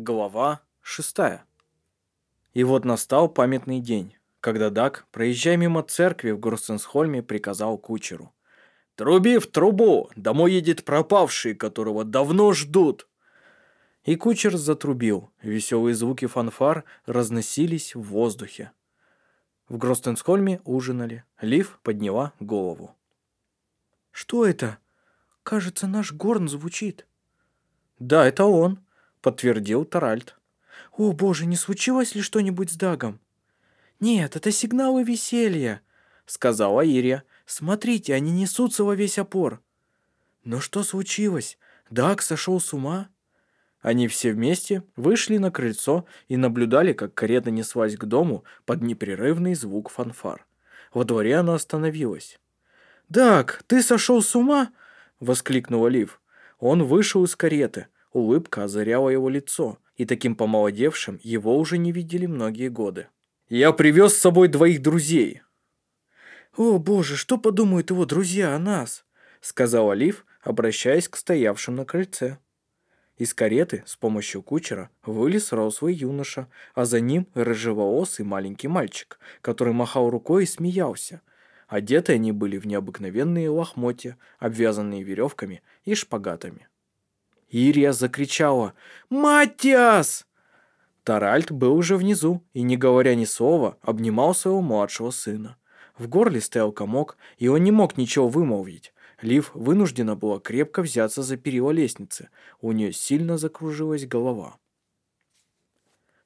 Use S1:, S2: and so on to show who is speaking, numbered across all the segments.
S1: Глава шестая. И вот настал памятный день, когда Дак, проезжая мимо церкви в Горстенсхольме, приказал кучеру. «Труби в трубу! Домой едет пропавший, которого давно ждут!» И кучер затрубил. Веселые звуки фанфар разносились в воздухе. В Гростенсхольме ужинали. Лив подняла голову.
S2: «Что это? Кажется, наш горн звучит».
S1: «Да, это он», — подтвердил Таральд.
S2: «О, боже, не случилось ли что-нибудь с Дагом?» «Нет, это сигналы веселья», — сказала Ирия. «Смотрите, они несутся во весь опор». «Но что случилось? Даг сошел с ума?»
S1: Они все вместе вышли на крыльцо и наблюдали, как карета неслась к дому под непрерывный звук фанфар. Во дворе она остановилась.
S2: «Даг, ты сошел с ума?» — воскликнул Лив.
S1: Он вышел из кареты. Улыбка озаряла его лицо, и таким помолодевшим его уже не видели многие годы. «Я привез с собой двоих друзей».
S2: «О, боже, что подумают его друзья о нас?» — сказал Лив, обращаясь к стоявшим на крыльце.
S1: Из кареты с помощью кучера вылез рослый юноша, а за ним рыжеволосый маленький мальчик, который махал рукой и смеялся. Одеты они были в необыкновенные лохмотья, обвязанные веревками и шпагатами. Ирия закричала «Матиас!» Таральд был уже внизу и, не говоря ни слова, обнимал своего младшего сына. В горле стоял комок, и он не мог ничего вымолвить. Лив вынуждена была крепко взяться за перила лестницы. У нее сильно закружилась голова.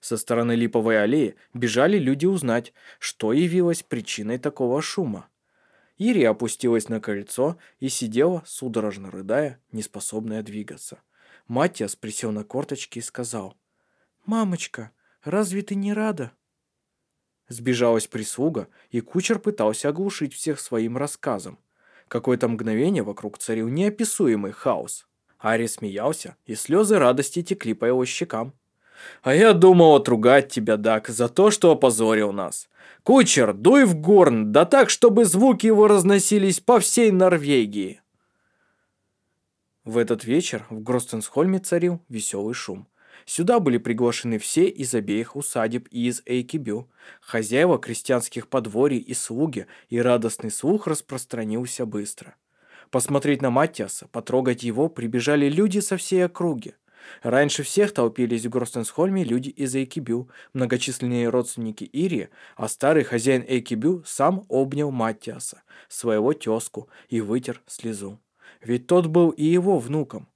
S1: Со стороны Липовой аллеи бежали люди узнать, что явилось причиной такого шума. Ири опустилась на кольцо и сидела, судорожно рыдая, неспособная двигаться. Матиас присел на корточки и сказал,
S2: «Мамочка, разве ты не рада?»
S1: Сбежалась прислуга, и кучер пытался оглушить всех своим рассказом. Какое-то мгновение вокруг царил неописуемый хаос. Ари смеялся, и слезы радости текли по его щекам. «А я думал отругать тебя, Дак, за то, что опозорил нас. Кучер, дуй в горн, да так, чтобы звуки его разносились по всей Норвегии!» В этот вечер в Гростенсхольме царил веселый шум. Сюда были приглашены все из обеих усадеб и из Эйкибю, хозяева крестьянских подворий и слуги, и радостный слух распространился быстро. Посмотреть на Маттиаса, потрогать его прибежали люди со всей округи. Раньше всех толпились в Гростенсхольме люди из Эйкибю, многочисленные родственники Ири, а старый хозяин Эйкибю сам обнял Маттиаса, своего тезку, и вытер слезу. Ведь тот был и его внуком.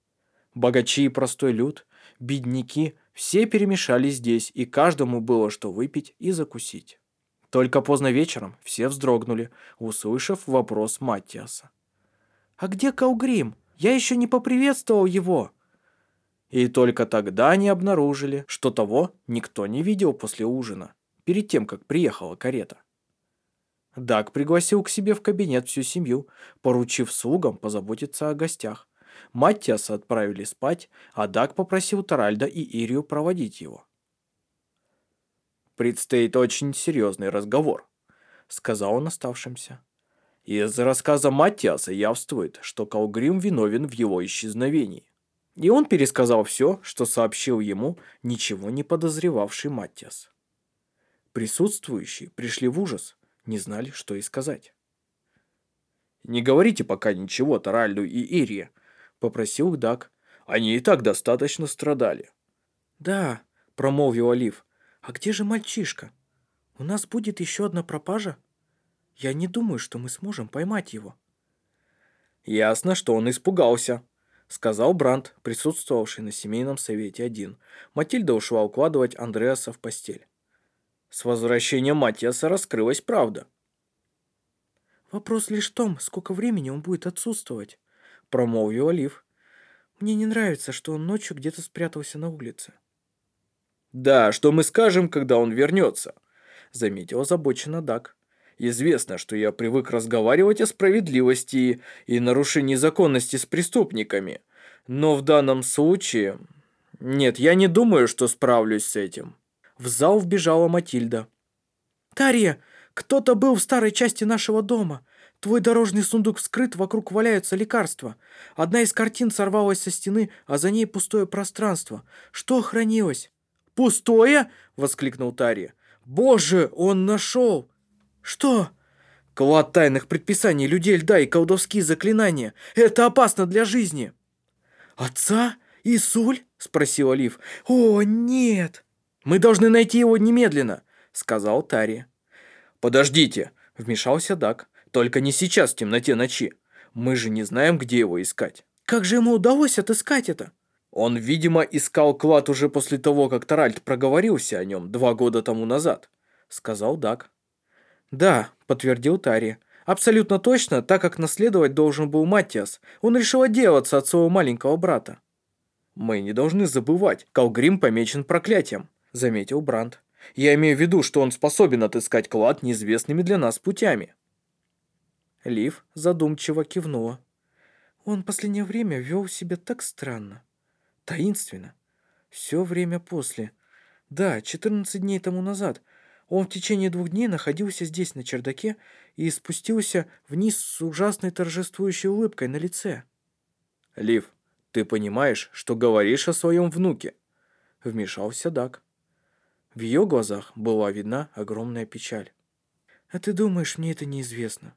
S1: Богачи и простой люд, бедняки, все перемешались здесь, и каждому было что выпить и закусить. Только поздно вечером все вздрогнули, услышав вопрос Маттиаса.
S2: «А где Каугрим? Я еще не поприветствовал его!»
S1: И только тогда они обнаружили, что того никто не видел после ужина, перед тем, как приехала карета. Даг пригласил к себе в кабинет всю семью, поручив слугам позаботиться о гостях. Маттиаса отправили спать, а Даг попросил Таральда и Ирию проводить его. «Предстоит очень серьезный разговор», — сказал он оставшимся. Из рассказа Маттиаса явствует, что Калгрим виновен в его исчезновении. И он пересказал все, что сообщил ему ничего не подозревавший Маттиас. Присутствующие пришли в ужас, не знали, что и сказать. «Не говорите пока ничего Таральду и Ирии», — попросил Дак. «Они и так достаточно страдали».
S2: «Да», — промолвил Олив. «А где же мальчишка? У нас будет еще одна пропажа? Я не думаю, что мы сможем поймать его».
S1: «Ясно, что он испугался», — сказал Бранд, присутствовавший на семейном совете один. Матильда ушла укладывать Андреаса в постель. С возвращением Матиаса раскрылась правда.
S2: «Вопрос лишь в том, сколько времени он будет отсутствовать», — промолвил Олив. «Мне не нравится, что он ночью где-то спрятался на улице».
S1: «Да, что мы скажем, когда он вернется?» — заметил озабоченно Дак. «Известно, что я привык разговаривать о справедливости и нарушении законности с преступниками. Но в данном случае... Нет, я не думаю, что справлюсь с этим». В зал вбежала Матильда.
S2: «Тарья, кто-то был в старой части нашего дома. Твой дорожный сундук вскрыт, вокруг валяются лекарства. Одна из картин сорвалась со стены, а за ней пустое пространство. Что хранилось?»
S1: «Пустое?» — воскликнул Тария. «Боже, он нашел!»
S2: «Что?»
S1: «Клад тайных предписаний людей льда и колдовские заклинания. Это опасно для жизни!»
S2: «Отца? Исуль?» — спросил Олив. «О, нет!»
S1: «Мы должны найти его немедленно!» — сказал Тария. «Подождите!» — вмешался Дак. «Только не сейчас, в темноте ночи. Мы же не знаем, где его искать».
S2: «Как же ему удалось отыскать это?»
S1: Он, видимо, искал клад уже после того, как Таральд проговорился о нем два года тому назад, сказал Дак.
S2: Да, подтвердил Тари. Абсолютно точно, так как наследовать должен был Матиас. Он решил отделаться от своего маленького брата.
S1: Мы не должны забывать, Калгрим помечен проклятием, заметил Бранд. Я имею в виду, что он способен отыскать клад неизвестными для нас путями.
S2: Лив задумчиво кивнула. Он последнее время вел себя так странно. Таинственно. Все время после. Да, 14 дней тому назад. Он в течение двух дней находился здесь, на чердаке, и спустился вниз с ужасной торжествующей улыбкой на лице.
S1: «Лив, ты понимаешь, что говоришь о своем внуке?» Вмешался Дак.
S2: В ее глазах была видна огромная печаль. «А ты думаешь, мне это неизвестно?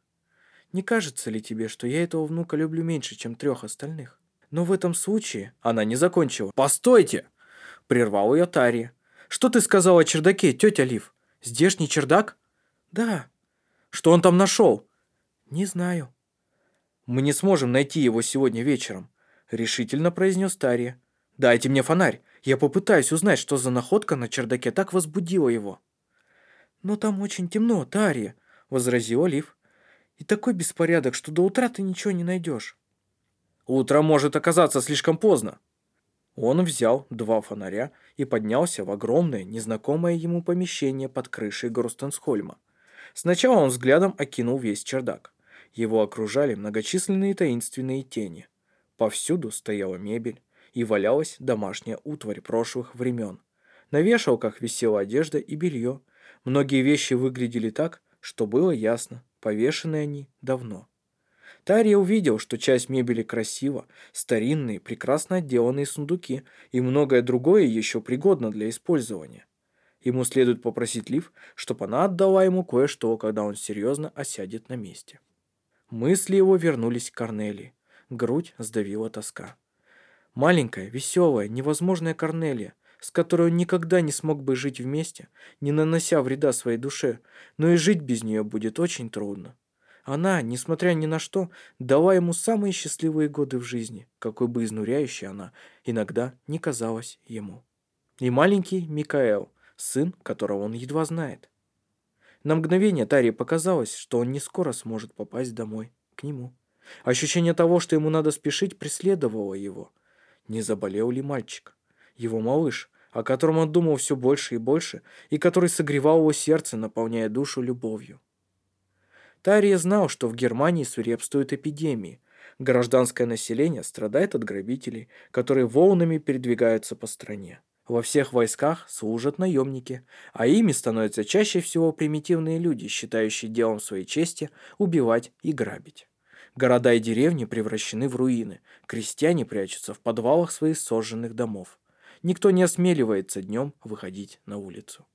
S2: Не кажется ли тебе, что я этого внука люблю меньше, чем трех остальных?» Но в этом случае она не закончила.
S1: «Постойте!» – прервал ее Тари. «Что ты сказала о чердаке, тетя Лив? Здешний чердак?»
S2: «Да».
S1: «Что он там нашел?»
S2: «Не знаю».
S1: «Мы не сможем найти его сегодня вечером», – решительно произнес Тари. «Дайте мне фонарь. Я попытаюсь узнать, что за находка на чердаке так возбудила его».
S2: «Но там очень темно, Тари», – возразил Лив. «И такой беспорядок, что до утра ты ничего не найдешь».
S1: Утро может оказаться слишком поздно. Он взял два фонаря и поднялся в огромное, незнакомое ему помещение под крышей Горстенсхольма. Сначала он взглядом окинул весь чердак. Его окружали многочисленные таинственные тени. Повсюду стояла мебель и валялась домашняя утварь прошлых времен. На вешалках висела одежда и белье. Многие вещи выглядели так, что было ясно, повешены они давно. Тария увидел, что часть мебели красива, старинные, прекрасно отделанные сундуки и многое другое еще пригодно для использования. Ему следует попросить Лив, чтобы она отдала ему кое-что, когда он серьезно осядет на месте. Мысли его вернулись к Корнелии. Грудь сдавила тоска. Маленькая, веселая, невозможная Корнелия, с которой он никогда не смог бы жить вместе, не нанося вреда своей душе, но и жить без нее будет очень трудно. Она, несмотря ни на что, дала ему самые счастливые годы в жизни, какой бы изнуряющей она иногда не казалась ему. И маленький Микаэл, сын, которого он едва знает. На мгновение Таре показалось, что он не скоро сможет попасть домой, к нему. Ощущение того, что ему надо спешить, преследовало его. Не заболел ли мальчик? Его малыш, о котором он думал все больше и больше, и который согревал его сердце, наполняя душу любовью. Тария знал, что в Германии свирепствуют эпидемии. Гражданское население страдает от грабителей, которые волнами передвигаются по стране. Во всех войсках служат наемники, а ими становятся чаще всего примитивные люди, считающие делом своей чести убивать и грабить. Города и деревни превращены в руины, крестьяне прячутся в подвалах своих сожженных домов. Никто не осмеливается днем выходить на улицу.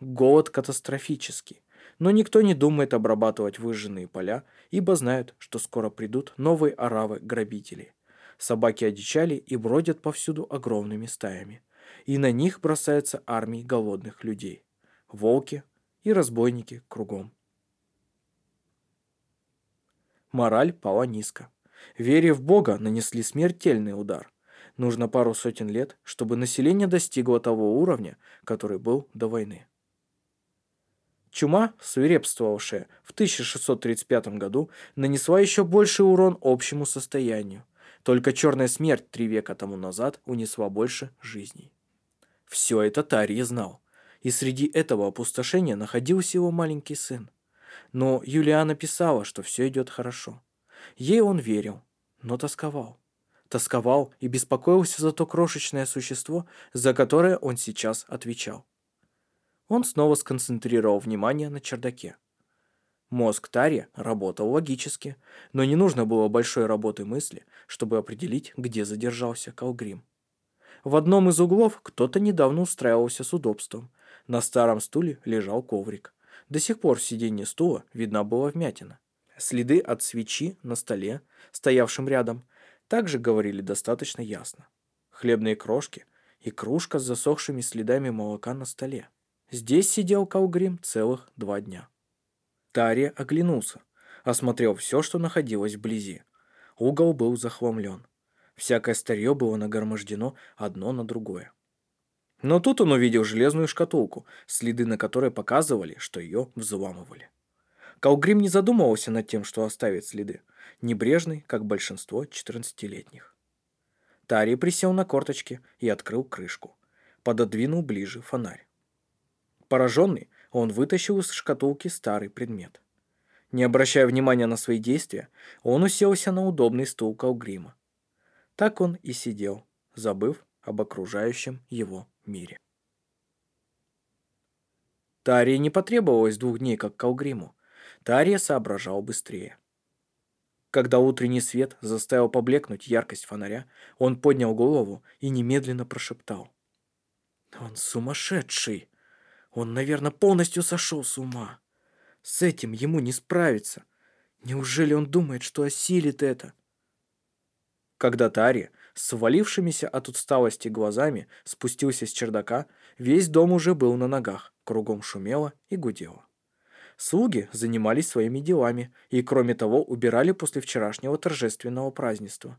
S1: Голод катастрофический. Но никто не думает обрабатывать выжженные поля, ибо знают, что скоро придут новые оравы грабителей. Собаки одичали и бродят повсюду огромными стаями. И на них бросаются армии голодных людей. Волки и разбойники кругом. Мораль пала низко. Вере в Бога нанесли смертельный удар. Нужно пару сотен лет, чтобы население достигло того уровня, который был до войны. Чума, свирепствовавшая в 1635 году, нанесла еще больший урон общему состоянию. Только черная смерть три века тому назад унесла больше жизней. Все это Тарий знал. И среди этого опустошения находился его маленький сын. Но Юлиана писала, что все идет хорошо. Ей он верил, но тосковал. Тосковал и беспокоился за то крошечное существо, за которое он сейчас отвечал. Он снова сконцентрировал внимание на чердаке. Мозг Тари работал логически, но не нужно было большой работы мысли, чтобы определить, где задержался Калгрим. В одном из углов кто-то недавно устраивался с удобством. На старом стуле лежал коврик. До сих пор в сиденье стула видна была вмятина. Следы от свечи на столе, стоявшем рядом, также говорили достаточно ясно. Хлебные крошки и кружка с засохшими следами молока на столе. Здесь сидел Калгрим целых два дня. Тария оглянулся, осмотрел все, что находилось вблизи. Угол был захламлен. Всякое старье было нагромождено одно на другое. Но тут он увидел железную шкатулку, следы на которой показывали, что ее взламывали. Калгрим не задумывался над тем, что оставит следы, небрежный, как большинство 14-летних. Тари присел на корточки и открыл крышку. Пододвинул ближе фонарь. Пораженный, он вытащил из шкатулки старый предмет. Не обращая внимания на свои действия, он уселся на удобный стул Калгрима. Так он и сидел, забыв об окружающем его мире. Тарии не потребовалось двух дней, как Калгриму. Тария соображал быстрее. Когда утренний свет заставил поблекнуть яркость фонаря, он поднял голову и немедленно прошептал. «Он сумасшедший! Он, наверное, полностью сошел с ума. С этим ему не справиться. Неужели он думает, что осилит это?» Когда Тари, с свалившимися от усталости глазами, спустился с чердака, весь дом уже был на ногах, кругом шумело и гудело. Слуги занимались своими делами и, кроме того, убирали после вчерашнего торжественного празднества.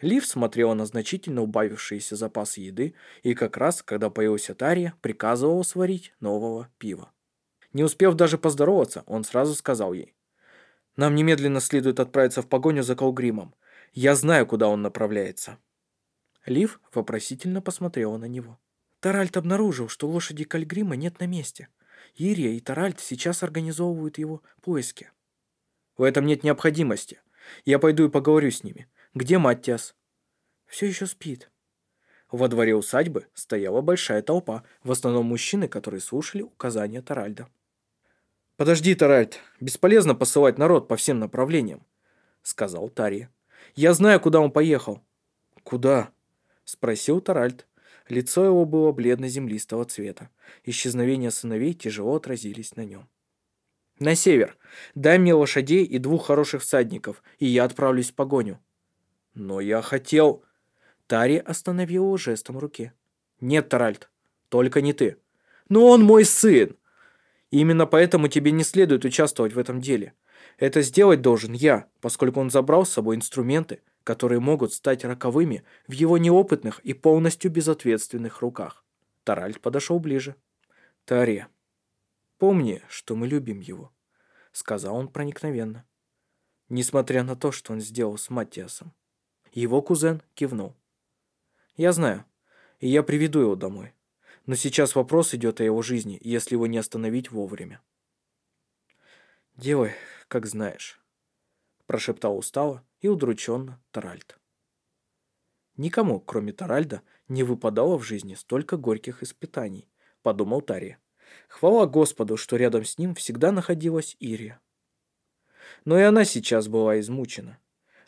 S1: Лив смотрела на значительно убавившиеся запасы еды и как раз, когда появился Тария, приказывал сварить нового пива. Не успев даже поздороваться, он сразу сказал ей. «Нам немедленно следует отправиться в погоню за Колгримом. Я знаю, куда он направляется». Лив вопросительно посмотрела на него. Таральт обнаружил, что лошади Кальгрима нет на месте. Ирия и Таральт сейчас организовывают его поиски. В этом нет необходимости. Я пойду и поговорю с ними. Где Маттиас? Все еще спит. Во дворе усадьбы стояла большая толпа, в основном мужчины, которые слушали указания Таральда. «Подожди, Таральд, бесполезно посылать народ по всем направлениям», — сказал Тария. «Я знаю, куда он поехал». «Куда?» — спросил Таральд. Лицо его было бледно-землистого цвета. Исчезновение сыновей тяжело отразились на нем. «На север. Дай мне лошадей и двух хороших всадников, и я отправлюсь в погоню». «Но я хотел...» Тари остановил его жестом руки. «Нет, Таральд, только не ты. Но он мой сын! Именно поэтому тебе не следует участвовать в этом деле. Это сделать должен я, поскольку он забрал с собой инструменты, которые могут стать роковыми в его неопытных и полностью безответственных руках. Таральд подошел ближе. «Тария, помни, что мы любим его», — сказал он проникновенно. Несмотря на то, что он сделал с Матиасом. Его кузен кивнул. «Я знаю, и я приведу его домой. Но сейчас вопрос идет о его жизни, если его не остановить вовремя». «Делай, как знаешь», — прошептал устало и удрученно Таральд. Никому, кроме Таральда, не выпадало в жизни столько горьких испытаний, подумал Тария. Хвала Господу, что рядом с ним всегда находилась Ирия. Но и она сейчас была измучена.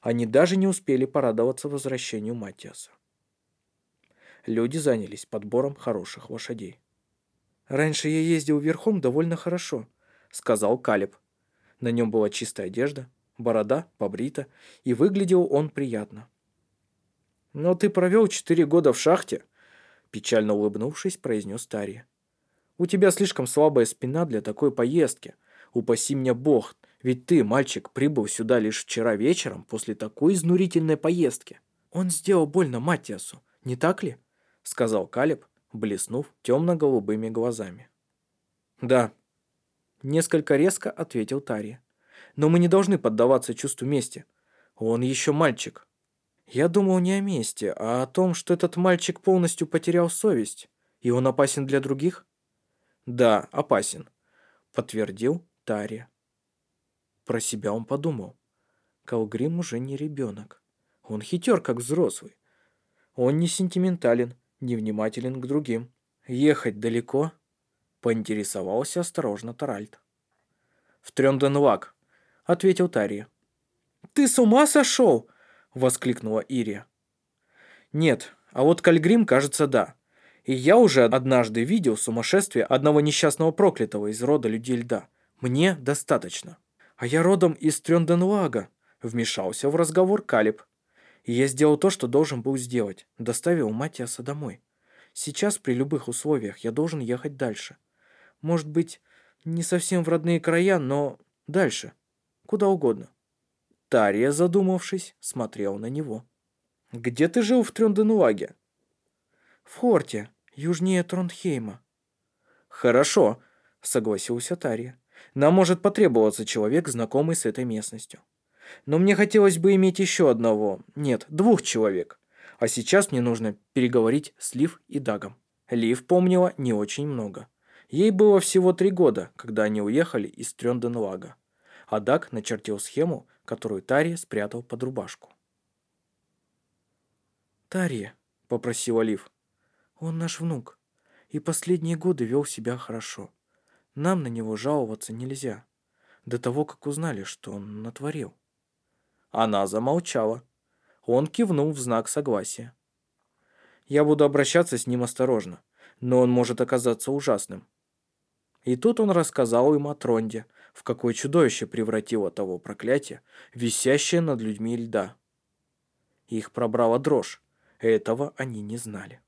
S1: Они даже не успели порадоваться возвращению Матиаса. Люди занялись подбором хороших лошадей. «Раньше я ездил верхом довольно хорошо», — сказал Калиб. На нем была чистая одежда, борода побрита, и выглядел он приятно. «Но ты провел четыре года в шахте», – печально улыбнувшись, произнес Тария. «У тебя слишком слабая спина для такой поездки. Упаси меня Бог, ведь ты, мальчик, прибыл сюда лишь вчера вечером после такой изнурительной поездки». «Он сделал больно Матиасу, не так ли?» – сказал Калиб, блеснув темно-голубыми глазами. «Да», – несколько резко ответил Тария. Но мы не должны поддаваться чувству мести. Он еще мальчик. Я думал не о мести, а о том, что этот мальчик полностью потерял совесть. И он опасен для других? Да, опасен, подтвердил Тария. Про себя он подумал. Калгрим уже не ребенок. Он хитер, как взрослый. Он не сентиментален, не внимателен к другим. Ехать далеко? Поинтересовался осторожно Таральд. в Трёнденлаг», — ответил Тария.
S2: «Ты с ума сошел?»
S1: — воскликнула Ирия. «Нет, а вот Кальгрим, кажется, да. И я уже однажды видел сумасшествие одного несчастного проклятого из рода людей льда. Мне достаточно». «А я родом из Трёнденлага», — вмешался в разговор Калиб. «И я сделал то, что должен был сделать. Доставил Матиаса домой. Сейчас при любых условиях я должен ехать дальше. Может быть, не совсем в родные края, но дальше. Куда угодно». Тария, задумавшись, смотрел на него. «Где ты жил в Трёнденлаге?»
S2: «В Хорте, южнее Тронхейма».
S1: «Хорошо», — согласился Тария. Нам может потребоваться человек, знакомый с этой местностью. Но мне хотелось бы иметь еще одного, нет, двух человек. А сейчас мне нужно переговорить с Лив и Дагом. Лив помнила не очень много. Ей было всего три года, когда они уехали из Трёнденлага. А Даг начертил схему, которую Тария спрятал под рубашку.
S2: «Тария», — попросила Лив, — «он наш внук, и последние годы вел себя хорошо. Нам на него жаловаться нельзя. До того, как узнали, что он натворил.
S1: Она замолчала. Он кивнул в знак согласия. Я буду обращаться с ним осторожно, но он может оказаться ужасным. И тут он рассказал им о Тронде, в какое чудовище превратило того проклятие, висящее над людьми льда. Их пробрала дрожь. Этого они не знали.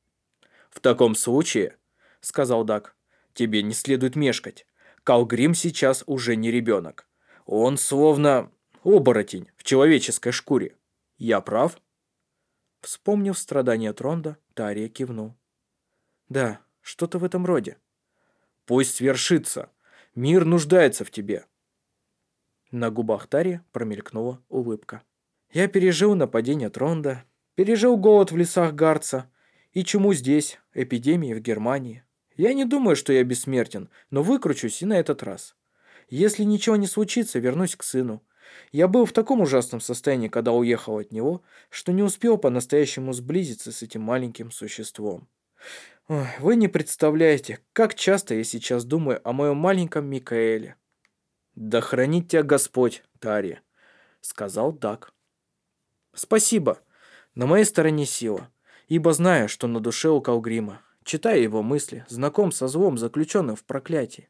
S1: «В таком случае», — сказал Дак, Тебе не следует мешкать. Калгрим сейчас уже не ребенок. Он словно оборотень в человеческой шкуре. Я прав?»
S2: Вспомнив страдания Тронда, Тария кивнул. «Да, что-то в этом роде».
S1: «Пусть свершится. Мир нуждается в тебе».
S2: На губах Тария промелькнула улыбка. «Я пережил нападение Тронда, пережил голод в лесах Гарца и чуму здесь, эпидемии в Германии. Я не думаю, что я бессмертен, но выкручусь и на этот раз. Если ничего не случится, вернусь к сыну. Я был в таком ужасном состоянии, когда уехал от него, что не успел по-настоящему сблизиться с этим маленьким существом. Вы не представляете, как часто я сейчас думаю о моем маленьком Микаэле.
S1: «Да хранит тебя Господь, Тария», — сказал Дак.
S2: «Спасибо. На моей стороне сила, ибо знаю, что на душе у Калгрима. Читая его мысли, знаком со злом, заключенным в проклятии.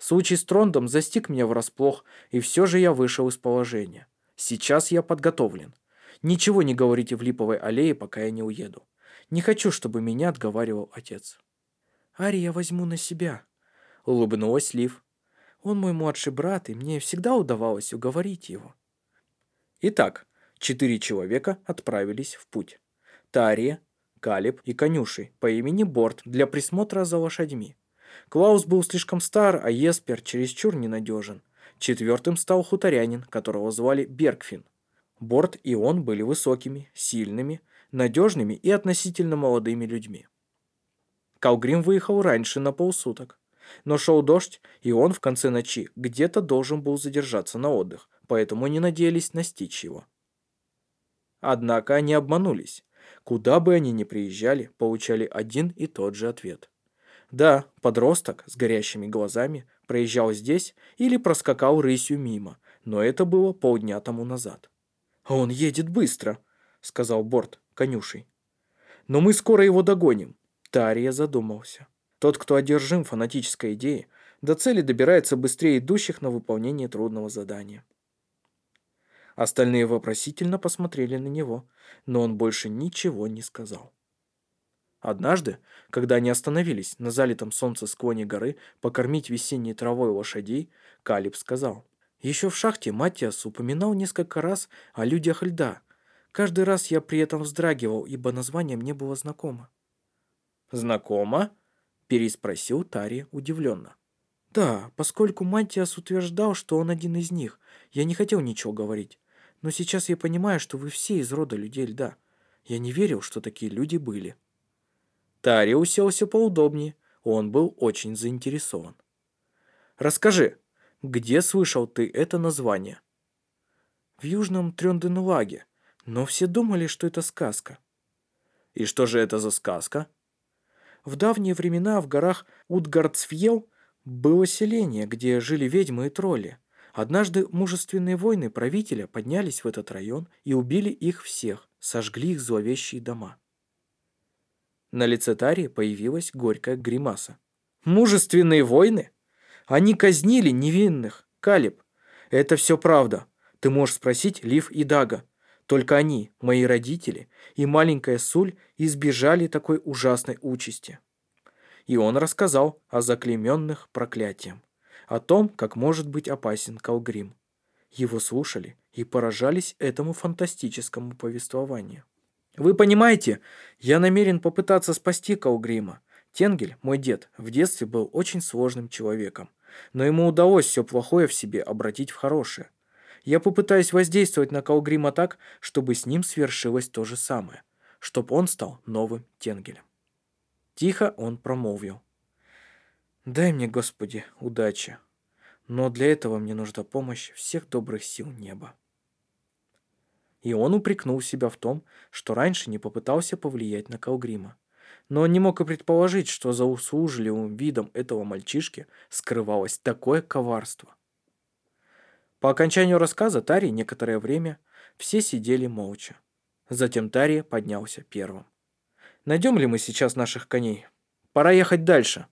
S2: Случай с Трондом застиг меня врасплох, и все же я вышел из положения. Сейчас я подготовлен. Ничего не говорите в Липовой аллее, пока я не уеду. Не хочу, чтобы меня отговаривал отец. Ари я возьму на себя, улыбнулась Лив. Он мой младший брат, и мне всегда удавалось уговорить его.
S1: Итак, четыре человека отправились в путь. Тария, Калиб и конюшей по имени Борт для присмотра за лошадьми. Клаус был слишком стар, а Еспер чересчур ненадежен. Четвертым стал хуторянин, которого звали Бергфин. Борт и он были высокими, сильными, надежными и относительно молодыми людьми. Калгрим выехал раньше на полсуток. Но шел дождь, и он в конце ночи где-то должен был задержаться на отдых, поэтому не надеялись настичь его. Однако они обманулись. Куда бы они ни приезжали, получали один и тот же ответ. Да, подросток с горящими глазами проезжал здесь или проскакал рысью мимо, но это было полдня тому назад. «А «Он едет быстро», — сказал Борт, конюшей. «Но мы скоро его догоним», — Тария задумался. Тот, кто одержим фанатической идеей, до цели добирается быстрее идущих на выполнение трудного задания. Остальные вопросительно посмотрели на него, но он больше ничего не сказал. Однажды, когда они остановились на залитом солнце склоне горы покормить весенней травой лошадей, Калиб сказал. «Еще в шахте Матиас упоминал несколько раз о людях льда. Каждый раз я при этом вздрагивал, ибо название мне было знакомо». «Знакомо?» – переспросил Тари удивленно. «Да, поскольку Матиас утверждал, что он один из них, я не хотел ничего говорить. Но сейчас я понимаю, что вы все из рода людей льда. Я не верил, что такие люди были». Тари уселся поудобнее. Он был очень заинтересован. «Расскажи, где слышал ты это название?» «В Южном Трёнденлаге, но все думали, что это сказка». «И что же это за сказка?» В давние времена в горах Утгардсфьел было селение, где жили ведьмы и тролли.
S2: Однажды мужественные воины правителя поднялись в этот район и убили их всех, сожгли их зловещие дома. На лице Тари появилась горькая гримаса. «Мужественные войны? Они казнили невинных, Калиб. Это все правда. Ты можешь спросить Лив и Дага. Только они, мои родители и маленькая Суль избежали такой ужасной участи». И он рассказал о заклейменных проклятием, о том, как может быть опасен Калгрим. Его слушали и поражались этому фантастическому повествованию. Вы понимаете, я намерен попытаться спасти Калгрима. Тенгель, мой дед, в детстве был очень сложным человеком, но ему удалось все плохое в себе обратить в хорошее. Я попытаюсь воздействовать на Калгрима так, чтобы с ним свершилось то же самое, чтобы он стал новым Тенгелем. Тихо он промолвил. «Дай мне, Господи, удачи, но для этого мне нужна помощь всех добрых сил неба». И он упрекнул себя в том, что раньше не попытался повлиять на Калгрима. Но он не мог и предположить, что за услужливым видом этого мальчишки скрывалось такое коварство. По окончанию рассказа Тари некоторое время все сидели молча. Затем Тари поднялся первым. «Найдем ли мы сейчас наших коней? Пора ехать дальше».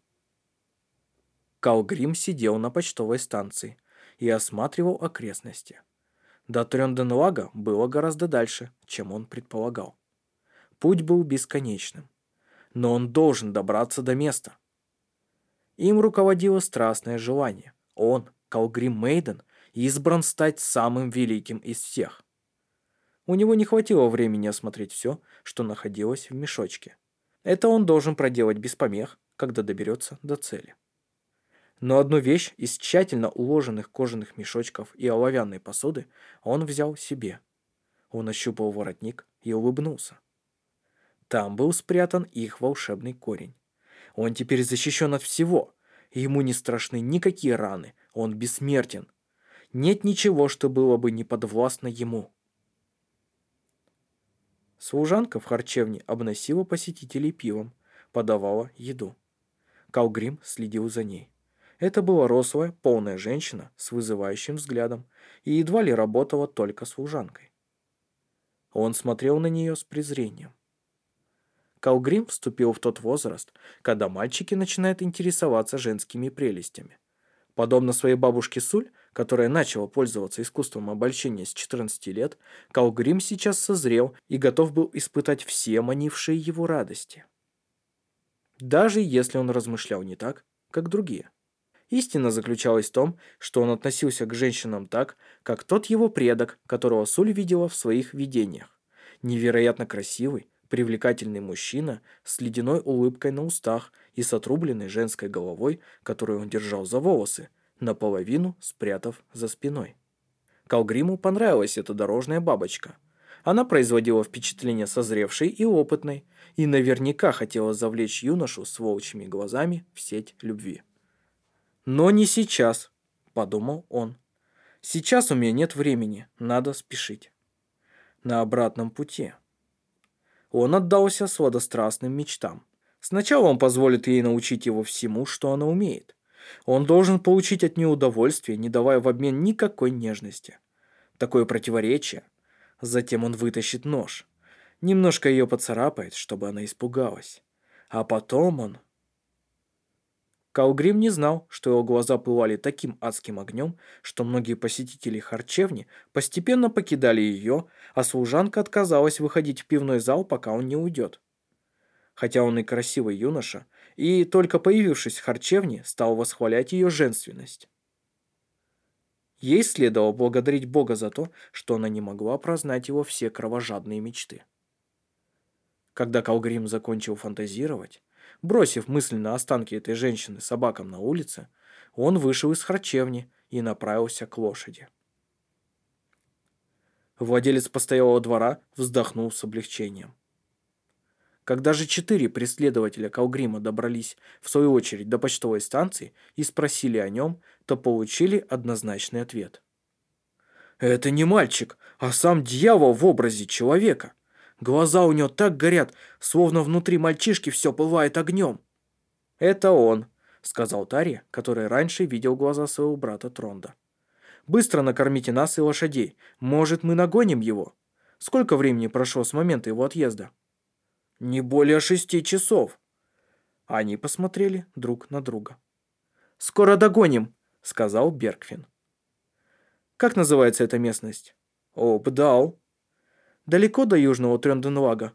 S2: Калгрим сидел на почтовой станции и осматривал окрестности. До Трёнденлага было гораздо дальше, чем он предполагал. Путь был бесконечным. Но он должен добраться до места. Им руководило страстное желание. Он, Калгрим Мейден, избран стать самым великим из всех. У него не хватило времени осмотреть все, что находилось в мешочке. Это он должен проделать без помех, когда доберется до цели. Но одну вещь из тщательно уложенных кожаных мешочков и оловянной посуды он взял себе. Он ощупал воротник и улыбнулся. Там был спрятан их волшебный корень. Он теперь защищен от всего. Ему не страшны никакие раны. Он бессмертен. Нет ничего, что было бы не подвластно ему. Служанка в харчевне обносила посетителей пивом, подавала еду. Калгрим следил за ней. Это была рослая, полная женщина с вызывающим взглядом и едва ли работала только служанкой. Он смотрел на нее с презрением. Калгрим вступил в тот возраст, когда мальчики начинают интересоваться женскими прелестями. Подобно своей бабушке Суль, которая начала пользоваться искусством обольщения с 14 лет, Калгрим сейчас созрел и готов был испытать все манившие его радости. Даже если он размышлял не так, как другие. Истина заключалась в том, что он относился к женщинам так, как тот его предок, которого Суль видела в своих видениях. Невероятно красивый, привлекательный мужчина с ледяной улыбкой на устах и с отрубленной женской головой, которую он держал за волосы, наполовину спрятав за спиной. Калгриму понравилась эта дорожная бабочка. Она производила впечатление созревшей и опытной, и наверняка хотела завлечь юношу с волчьими глазами в сеть любви. «Но не сейчас», — подумал он. «Сейчас у меня нет времени, надо спешить». На обратном пути. Он отдался сладострастным мечтам. Сначала он позволит ей научить его всему, что она умеет. Он должен получить от нее удовольствие, не давая в обмен никакой нежности. Такое противоречие. Затем он вытащит нож. Немножко ее поцарапает, чтобы она испугалась. А потом он... Калгрим не знал, что его глаза пылали таким адским огнем, что многие посетители харчевни постепенно покидали ее, а служанка отказалась выходить в пивной зал, пока он не уйдет. Хотя он и красивый юноша, и только появившись в харчевне, стал восхвалять ее женственность. Ей следовало благодарить Бога за то, что она не могла прознать его все кровожадные мечты. Когда Калгрим закончил фантазировать, Бросив мысленно останки этой женщины собакам на улице, он вышел из харчевни и направился к лошади. Владелец постоялого двора вздохнул с облегчением. Когда же четыре преследователя Калгрима добрались, в свою очередь, до почтовой станции и спросили о нем, то получили однозначный ответ. «Это не мальчик, а сам дьявол в образе человека. Глаза у него так горят, словно внутри мальчишки все пылает огнем. «Это он», — сказал Тари, который раньше видел глаза своего брата Тронда.
S1: Быстро накормите нас и лошадей. Может, мы нагоним его? Сколько времени прошло с момента его отъезда? Не более шести часов. Они посмотрели друг на друга. «Скоро догоним», — сказал Бергфин. «Как называется эта местность?» «Обдал». «Далеко до южного Трёнденвага?»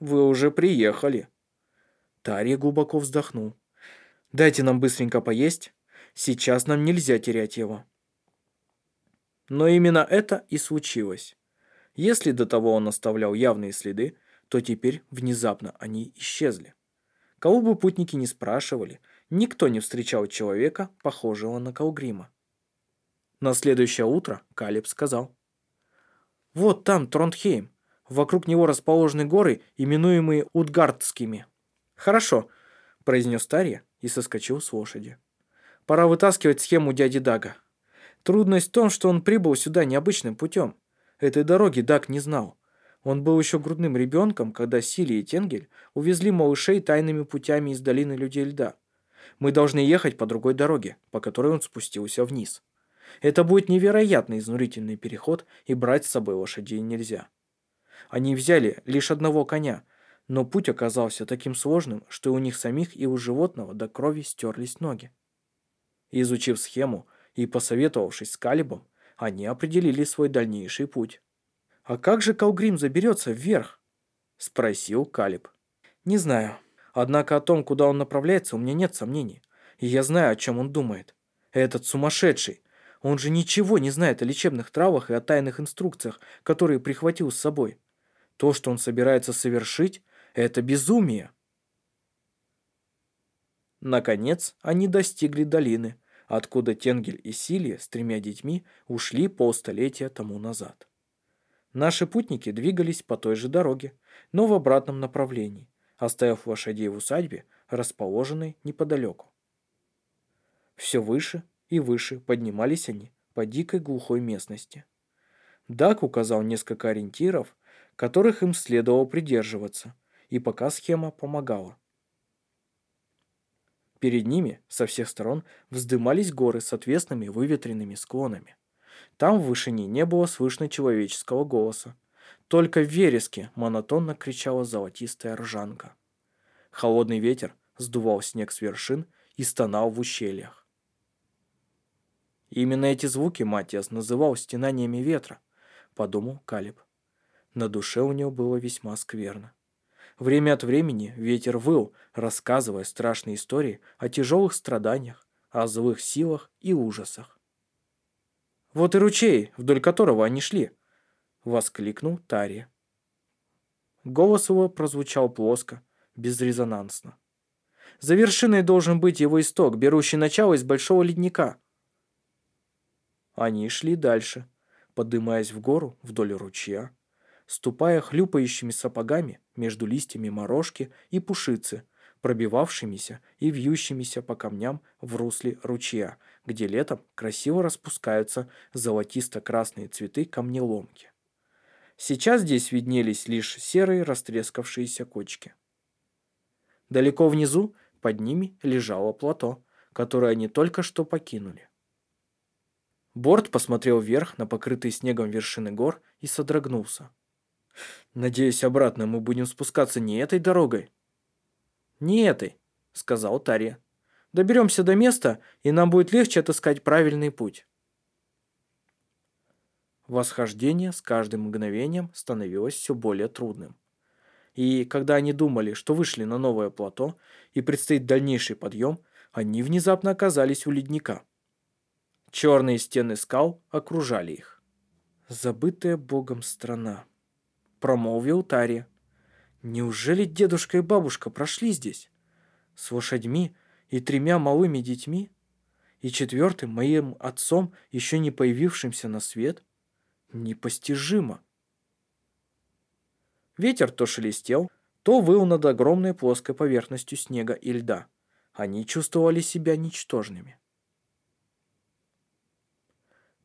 S1: «Вы уже приехали». Тарья глубоко вздохнул. «Дайте нам быстренько поесть. Сейчас нам нельзя терять его». Но именно это и случилось. Если до того он оставлял явные следы, то теперь внезапно они исчезли. Кого бы путники не спрашивали, никто не встречал человека, похожего на Калгрима. На следующее утро Калиб сказал. «Вот там Тронтхейм. Вокруг него расположены горы, именуемые Утгардскими». «Хорошо», – произнес Тарья и соскочил с лошади. «Пора вытаскивать схему дяди Дага. Трудность в том, что он прибыл сюда необычным путем. Этой дороги Даг не знал. Он был еще грудным ребенком, когда Сили и Тенгель увезли малышей тайными путями из долины людей льда. Мы должны ехать по другой дороге, по которой он спустился вниз. Это будет невероятно изнурительный переход, и брать с собой лошадей нельзя. Они взяли лишь одного коня, но путь оказался таким сложным, что у них самих и у животного до крови стерлись ноги. Изучив схему и посоветовавшись с Калибом, они определили свой дальнейший путь. «А как же Калгрим заберется вверх?» – спросил Калиб. «Не знаю. Однако о том, куда он направляется, у меня нет сомнений. И я знаю, о чем он думает. Этот сумасшедший. Он же ничего не знает о лечебных травах и о тайных инструкциях, которые прихватил с собой. То, что он собирается совершить, это безумие». Наконец, они достигли долины, откуда Тенгель и Силия с тремя детьми ушли полстолетия тому назад. Наши путники двигались по той же дороге, но в обратном направлении, оставив лошадей в усадьбе, расположенной неподалеку. Все выше и выше поднимались они по дикой глухой местности. Дак указал несколько ориентиров, которых им следовало придерживаться, и пока схема помогала. Перед ними со всех сторон вздымались горы с отвесными выветренными склонами. Там в вышине не было слышно человеческого голоса. Только в вереске монотонно кричала золотистая ржанка. Холодный ветер сдувал снег с вершин и стонал в ущельях. Именно эти звуки Матиас называл стенаниями ветра, подумал Калиб. На душе у него было весьма скверно. Время от времени ветер выл, рассказывая страшные истории о тяжелых страданиях, о злых силах и ужасах. «Вот и ручей, вдоль которого они шли!» — воскликнул Тари. Голос его прозвучал плоско, безрезонансно. «За вершиной должен быть его исток, берущий начало из большого ледника». Они шли дальше, поднимаясь в гору вдоль ручья, ступая хлюпающими сапогами между листьями морожки и пушицы, пробивавшимися и вьющимися по камням в русле ручья, где летом красиво распускаются золотисто-красные цветы камнеломки. Сейчас здесь виднелись лишь серые растрескавшиеся кочки. Далеко внизу под ними лежало плато, которое они только что покинули. Борт посмотрел вверх на покрытые снегом вершины гор и содрогнулся. «Надеюсь, обратно мы будем спускаться не этой дорогой?» «Не этой», — сказал Тарья. «Доберемся до места, и нам будет легче отыскать правильный путь». Восхождение с каждым мгновением становилось все более трудным. И когда они думали, что вышли на новое плато и предстоит дальнейший подъем, они внезапно оказались у ледника. Черные стены скал окружали их. «Забытая богом страна», — промолвил Тарья. Неужели дедушка и бабушка прошли здесь? С лошадьми и тремя малыми детьми? И четвертым моим отцом, еще не появившимся на свет? Непостижимо. Ветер то шелестел, то выл над огромной плоской поверхностью снега и льда. Они чувствовали себя ничтожными.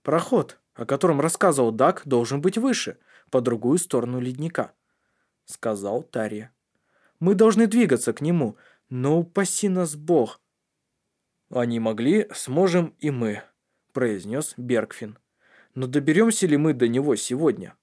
S1: Проход, о котором рассказывал Дак, должен быть выше, по другую сторону ледника –— сказал Тарья. «Мы должны двигаться к нему, но упаси нас Бог!» «Они могли, сможем и мы», — произнес Бергфин. «Но доберемся ли мы до него сегодня?»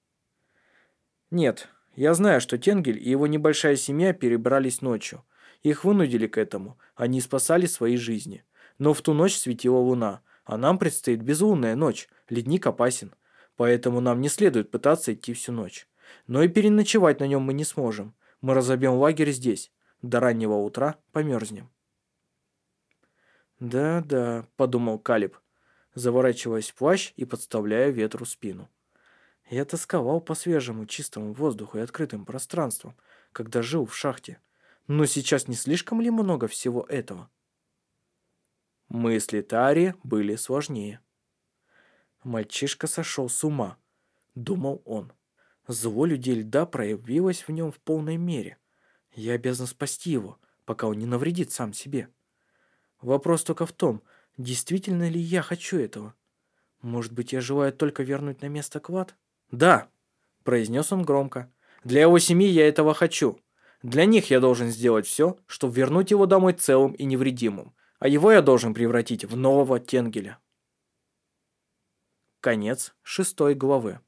S1: «Нет, я знаю, что Тенгель и его небольшая семья перебрались ночью. Их вынудили к этому, они спасали свои жизни. Но в ту ночь светила луна, а нам предстоит безлунная ночь, ледник опасен. Поэтому нам не следует пытаться идти всю ночь. Но и переночевать на нем мы не сможем. Мы разобьем лагерь здесь. До раннего утра померзнем. «Да-да», — подумал Калиб, заворачиваясь в плащ и подставляя ветру спину. Я тосковал по свежему, чистому воздуху и открытым пространствам, когда жил в шахте. Но сейчас не слишком ли много всего этого? Мысли Тари были сложнее. Мальчишка сошел с ума, думал он. Зло людей льда проявилось в нем в полной мере. Я обязан спасти его, пока он не навредит сам себе. Вопрос только в том, действительно ли я хочу этого. Может быть, я желаю только вернуть на место клад? Да, произнес он громко. Для его семьи я этого хочу. Для них я должен сделать все, чтобы вернуть его домой целым и невредимым, а его я должен превратить в нового Тенгеля. Конец шестой главы.